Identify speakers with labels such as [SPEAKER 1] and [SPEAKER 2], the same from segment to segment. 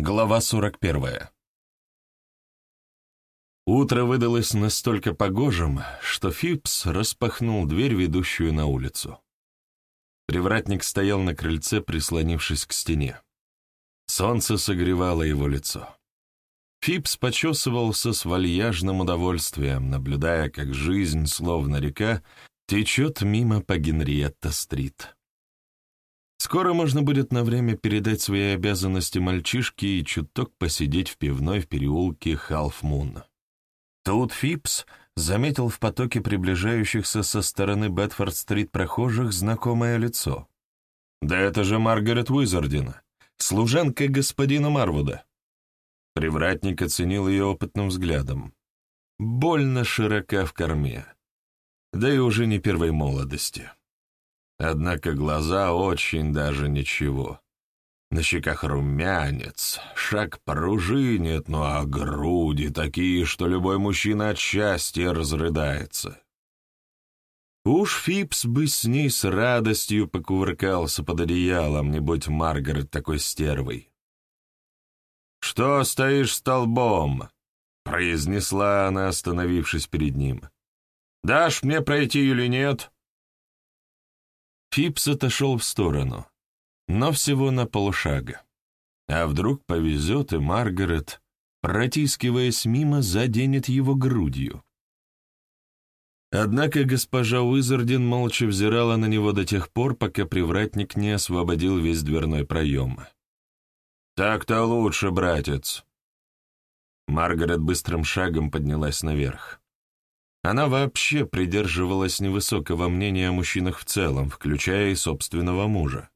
[SPEAKER 1] Глава 41. Утро выдалось настолько погожим, что Фипс распахнул дверь, ведущую на улицу. Привратник стоял на крыльце, прислонившись к стене. Солнце согревало его лицо. Фипс почесывался с вальяжным удовольствием, наблюдая, как жизнь, словно река, течет мимо по Генриетта-стрит. Скоро можно будет на время передать свои обязанности мальчишке и чуток посидеть в пивной в переулке Халфмун. Тут Фипс заметил в потоке приближающихся со стороны Бетфорд-стрит прохожих знакомое лицо. «Да это же Маргарет Уизардин, служанка господина Марвуда». Привратник оценил ее опытным взглядом. Больно широка в корме, да и уже не первой молодости. Однако глаза очень даже ничего. На щеках румянец, шаг пружинит, ну а груди такие, что любой мужчина от счастья разрыдается. Уж Фипс бы с ней с радостью покувыркался под одеялом, не будь Маргарет такой стервой. «Что стоишь столбом?» — произнесла она, остановившись перед ним. «Дашь мне пройти или нет?» Фипс отошел в сторону, но всего на полшага. А вдруг повезет, и Маргарет, протискиваясь мимо, заденет его грудью. Однако госпожа Уизардин молча взирала на него до тех пор, пока привратник не освободил весь дверной проем. «Так-то лучше, братец!» Маргарет быстрым шагом поднялась наверх. Она вообще придерживалась невысокого мнения о мужчинах в целом, включая и собственного мужа.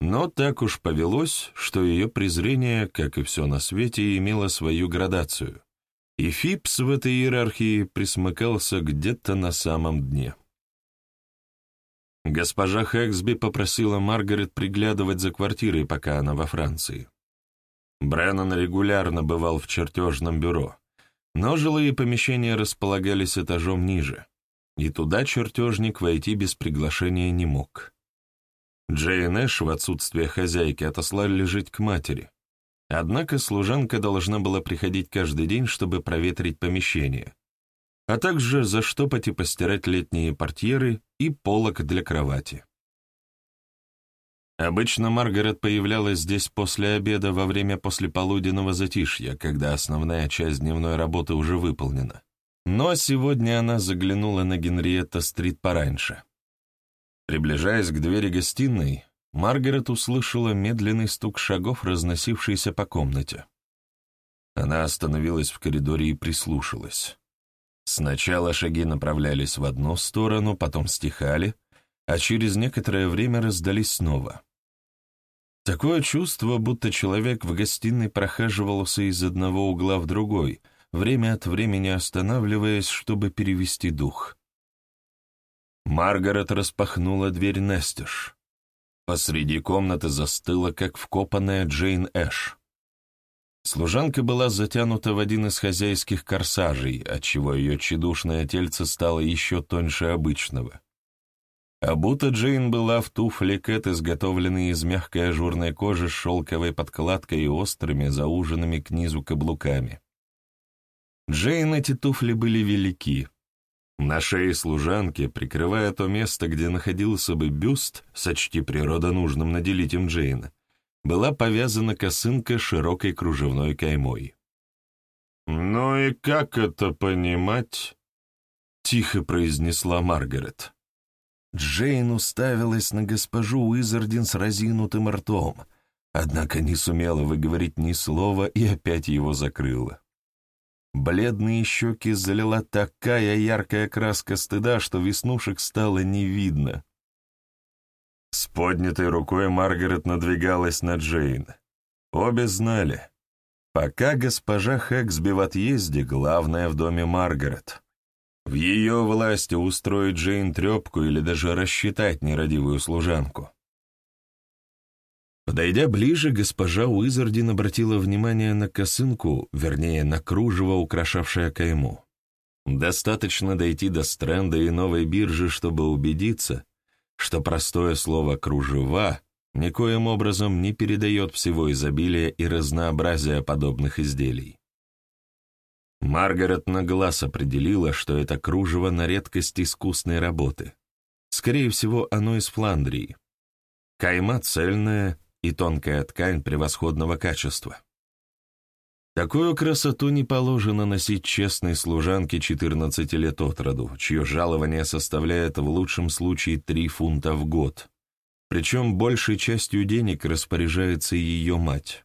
[SPEAKER 1] Но так уж повелось, что ее презрение, как и все на свете, имело свою градацию, и Фипс в этой иерархии присмыкался где-то на самом дне. Госпожа Хэксби попросила Маргарет приглядывать за квартирой, пока она во Франции. Бреннан регулярно бывал в чертежном бюро, но жилые помещения располагались этажом ниже, и туда чертежник войти без приглашения не мог. Джейн Эш в отсутствие хозяйки отослали жить к матери. Однако служанка должна была приходить каждый день, чтобы проветрить помещение, а также заштопать и постирать летние портьеры и полок для кровати. Обычно Маргарет появлялась здесь после обеда во время послеполуденного затишья, когда основная часть дневной работы уже выполнена. Но сегодня она заглянула на Генриетта-стрит пораньше. Приближаясь к двери гостиной, Маргарет услышала медленный стук шагов, разносившийся по комнате. Она остановилась в коридоре и прислушалась. Сначала шаги направлялись в одну сторону, потом стихали, а через некоторое время раздались снова. Такое чувство, будто человек в гостиной прохаживался из одного угла в другой, время от времени останавливаясь, чтобы перевести дух. Маргарет распахнула дверь настежь. Посреди комнаты застыла, как вкопанная Джейн Эш. Служанка была затянута в один из хозяйских корсажей, отчего ее тщедушное тельце стало еще тоньше обычного. А будто Джейн была в туфле Кэт, изготовленные из мягкой ажурной кожи с шелковой подкладкой и острыми, зауженными к низу каблуками. Джейн эти туфли были велики. На шее служанки, прикрывая то место, где находился бы бюст, сочти природа нужным наделить им Джейн, была повязана косынка широкой кружевной каймой. «Ну и как это понимать?» — тихо произнесла Маргарет. Джейн уставилась на госпожу Уизардин с разинутым ртом, однако не сумела выговорить ни слова и опять его закрыла. Бледные щеки залила такая яркая краска стыда, что веснушек стало не видно. С поднятой рукой Маргарет надвигалась на Джейн. Обе знали. Пока госпожа Хэксби в отъезде, главное в доме Маргарет. В ее власти устроить Джейн трепку или даже рассчитать нерадивую служанку. Подойдя ближе, госпожа Уизардин обратила внимание на косынку, вернее, на кружево, украшавшее кайму. Достаточно дойти до стренда и новой биржи, чтобы убедиться, что простое слово «кружева» никоим образом не передает всего изобилия и разнообразия подобных изделий. Маргарет на глаз определила, что это кружево на редкость искусной работы. Скорее всего, оно из Фландрии. Кайма цельная и тонкая ткань превосходного качества. Такую красоту не положено носить честной служанке 14 лет от роду, чье жалование составляет в лучшем случае 3 фунта в год. Причем большей частью денег распоряжается ее мать.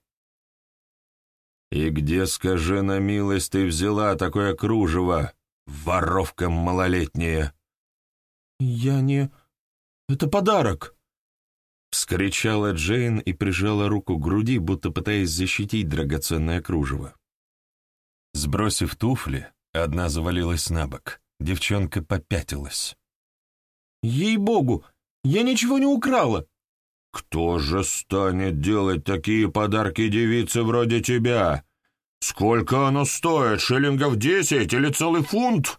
[SPEAKER 1] «И где, скажи на милость, ты взяла такое кружево, воровка малолетняя?»
[SPEAKER 2] «Я не... Это подарок!»
[SPEAKER 1] Вскричала Джейн и прижала руку к груди, будто пытаясь защитить драгоценное кружево. Сбросив туфли, одна завалилась на бок. Девчонка попятилась.
[SPEAKER 2] «Ей-богу, я ничего не украла!»
[SPEAKER 1] «Кто же станет делать такие подарки девице вроде тебя? Сколько оно стоит? Шиллингов десять или целый фунт?»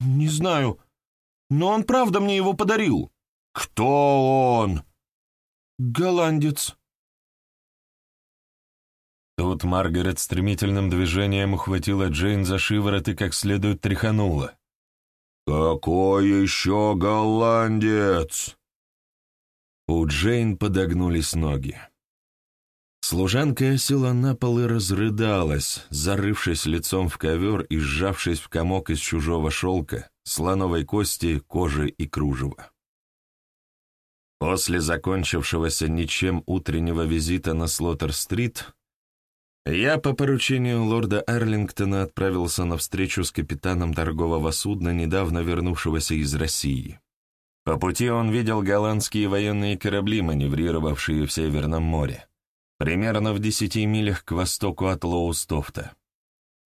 [SPEAKER 2] «Не знаю, но он правда мне его подарил».
[SPEAKER 1] «Кто он?»
[SPEAKER 2] «Голландец».
[SPEAKER 1] Тут Маргарет стремительным движением ухватила Джейн за шиворот и как следует тряханула. «Какой еще голландец?» У Джейн подогнулись ноги. Служанка села на пол и разрыдалась, зарывшись лицом в ковер и сжавшись в комок из чужого шелка, слоновой кости, кожи и кружева. После закончившегося ничем утреннего визита на Слоттер-стрит я по поручению лорда Арлингтона отправился на встречу с капитаном торгового судна, недавно вернувшегося из России. По пути он видел голландские военные корабли, маневрировавшие в Северном море, примерно в десяти милях к востоку от Лоустофта.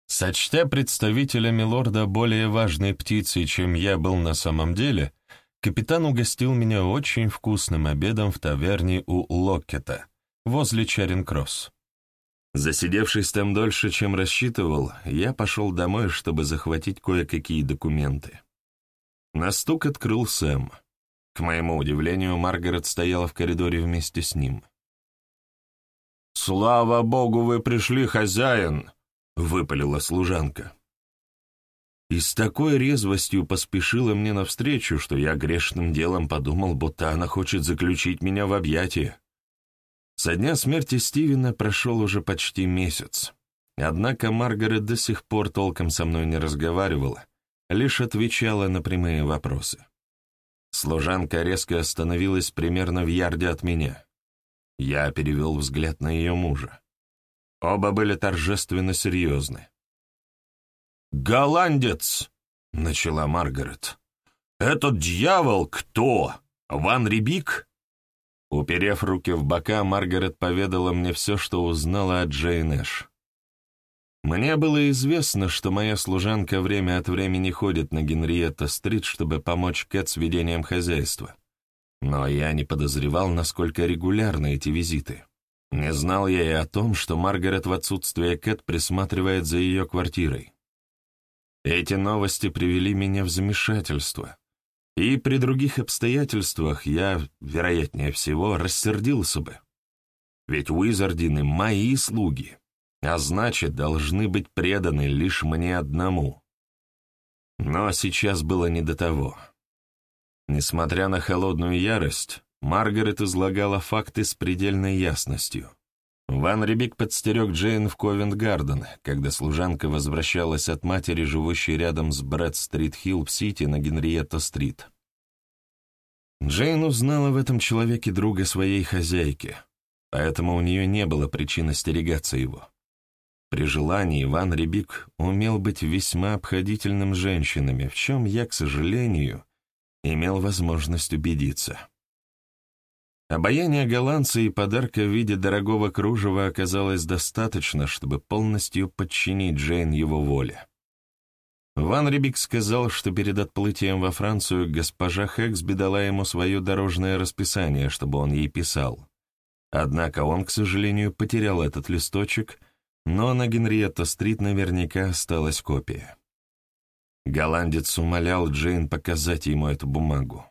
[SPEAKER 1] Сочтя представителями лорда более важной птицей, чем я был на самом деле, капитан угостил меня очень вкусным обедом в таверне у Локкета, возле Чаринг-Кросс. Засидевшись там дольше, чем рассчитывал, я пошел домой, чтобы захватить кое-какие документы. На стук открыл Сэм. К моему удивлению, Маргарет стояла в коридоре вместе с ним. «Слава богу, вы пришли, хозяин!» — выпалила служанка и с такой резвостью поспешила мне навстречу, что я грешным делом подумал, будто она хочет заключить меня в объятия. Со дня смерти Стивена прошел уже почти месяц. Однако Маргарет до сих пор толком со мной не разговаривала, лишь отвечала на прямые вопросы. Служанка резко остановилась примерно в ярде от меня. Я перевел взгляд на ее мужа. Оба были торжественно серьезны. «Голландец!» — начала Маргарет. «Этот дьявол кто? Ван Рибик?» Уперев руки в бока, Маргарет поведала мне все, что узнала от Джейн Эш. Мне было известно, что моя служанка время от времени ходит на Генриетта-стрит, чтобы помочь Кэт с ведением хозяйства. Но я не подозревал, насколько регулярны эти визиты. Не знал я и о том, что Маргарет в отсутствие Кэт присматривает за ее квартирой. Эти новости привели меня в замешательство, и при других обстоятельствах я, вероятнее всего, рассердился бы. Ведь Уизардины — мои слуги, а значит, должны быть преданы лишь мне одному. Но сейчас было не до того. Несмотря на холодную ярость, Маргарет излагала факты с предельной ясностью. Ван Рибик подстерег Джейн в Ковент-Гарден, когда служанка возвращалась от матери, живущей рядом с Брэд-стрит-Хилл в Сити на Генриетта-стрит. Джейн узнала в этом человеке друга своей хозяйки, поэтому у нее не было причин остерегаться его. При желании Ван Рибик умел быть весьма обходительным женщинами, в чем я, к сожалению, имел возможность убедиться. Обаяние голландца и подарка в виде дорогого кружева оказалось достаточно, чтобы полностью подчинить Джейн его воле. Ван Рибик сказал, что перед отплытием во Францию госпожа Хэксби дала ему свое дорожное расписание, чтобы он ей писал. Однако он, к сожалению, потерял этот листочек, но на Генриетта-стрит наверняка осталась копия. Голландец умолял Джейн показать ему эту бумагу.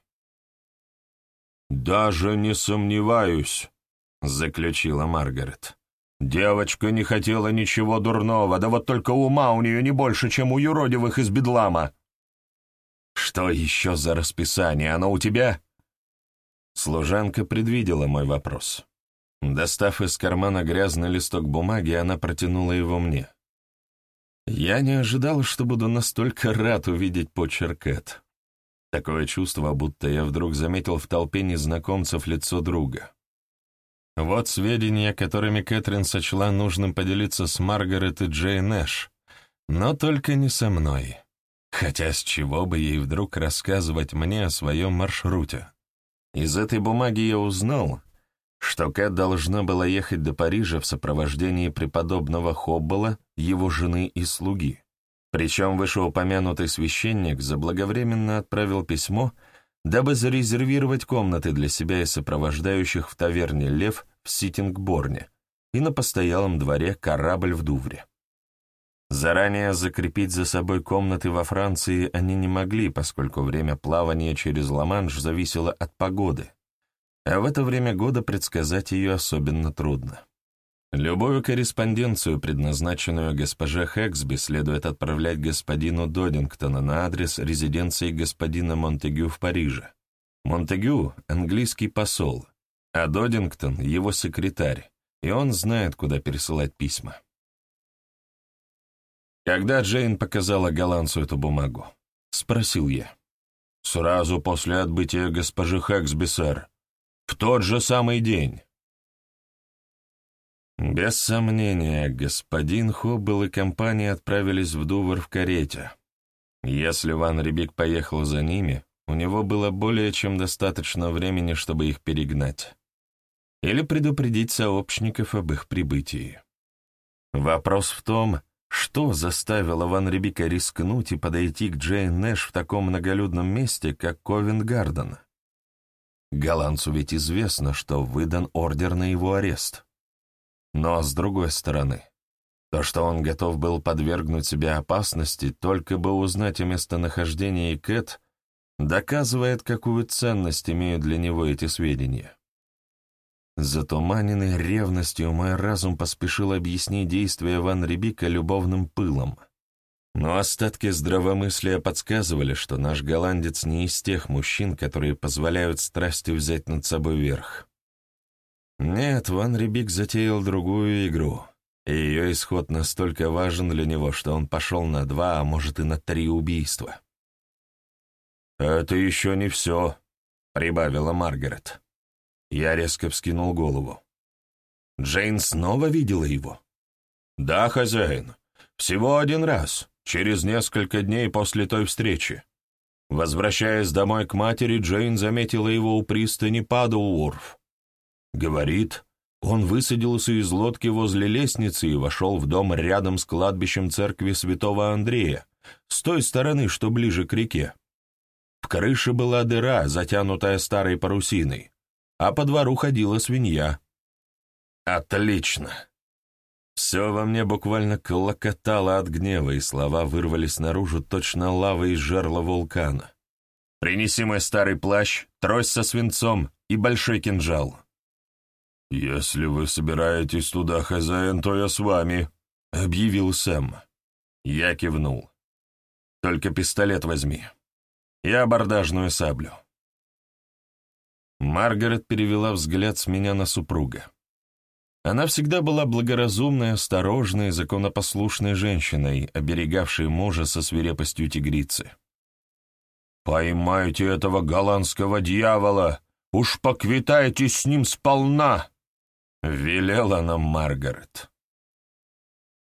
[SPEAKER 1] «Даже не сомневаюсь», — заключила Маргарет. «Девочка не хотела ничего дурного, да вот только ума у нее не больше, чем у юродивых из бедлама». «Что еще за расписание? Оно у тебя?» Служанка предвидела мой вопрос. Достав из кармана грязный листок бумаги, она протянула его мне. Я не ожидал, что буду настолько рад увидеть почерк Эд. Такое чувство, будто я вдруг заметил в толпе незнакомцев лицо друга. Вот сведения, которыми Кэтрин сочла нужным поделиться с Маргарет и Джейн Нэш, но только не со мной. Хотя с чего бы ей вдруг рассказывать мне о своем маршруте? Из этой бумаги я узнал, что Кэт должна была ехать до Парижа в сопровождении преподобного Хоббола, его жены и слуги. Причем вышеупомянутый священник заблаговременно отправил письмо, дабы зарезервировать комнаты для себя и сопровождающих в таверне «Лев» в Ситингборне и на постоялом дворе «Корабль» в Дувре. Заранее закрепить за собой комнаты во Франции они не могли, поскольку время плавания через Ла-Манш зависело от погоды, а в это время года предсказать ее особенно трудно. Любую корреспонденцию, предназначенную госпоже Хэксби, следует отправлять господину Додингтона на адрес резиденции господина Монтегю в Париже. Монтегю — английский посол, а Додингтон — его секретарь, и он знает, куда пересылать письма. Когда Джейн показала голландцу эту бумагу, спросил я. «Сразу после отбытия госпожи Хэксби, сэр. В тот же самый день». Без сомнения, господин Хоббл и компания отправились в Дувр в карете. Если Ван Рибик поехал за ними, у него было более чем достаточно времени, чтобы их перегнать. Или предупредить сообщников об их прибытии. Вопрос в том, что заставило Ван Рибика рискнуть и подойти к Джейн Нэш в таком многолюдном месте, как Ковент-Гарден? Голландцу ведь известно, что выдан ордер на его арест. Но с другой стороны, то, что он готов был подвергнуть себя опасности, только бы узнать о местонахождении Кэт, доказывает, какую ценность имеют для него эти сведения. Затуманенный ревностью мой разум поспешил объяснить действия Ван Рибика любовным пылом. Но остатки здравомыслия подсказывали, что наш голландец не из тех мужчин, которые позволяют страсти взять над собой верх. Нет, Ван Рибик затеял другую игру, и ее исход настолько важен для него, что он пошел на два, а может и на три убийства. «Это еще не все», — прибавила Маргарет. Я резко вскинул голову. Джейн снова видела его? «Да, хозяин. Всего один раз, через несколько дней после той встречи. Возвращаясь домой к матери, Джейн заметила его у пристани Падуурф. Говорит, он высадился из лодки возле лестницы и вошел в дом рядом с кладбищем церкви святого Андрея, с той стороны, что ближе к реке. В крыше была дыра, затянутая старой парусиной а по двору ходила свинья. Отлично. Все во мне буквально клокотало от гнева, и слова вырвались наружу точно лава из жерла вулкана. «Принеси мой старый плащ, трость со свинцом и большой кинжал». «Если вы собираетесь туда, хозяин, то я с вами», — объявил Сэм. Я кивнул. «Только пистолет возьми. И абордажную саблю». Маргарет перевела взгляд с меня на супруга. Она всегда была благоразумной, осторожной, законопослушной женщиной, оберегавшей мужа со свирепостью тигрицы. «Поймайте этого голландского дьявола! Уж поквитайтесь с ним сполна!» — велела нам Маргарет.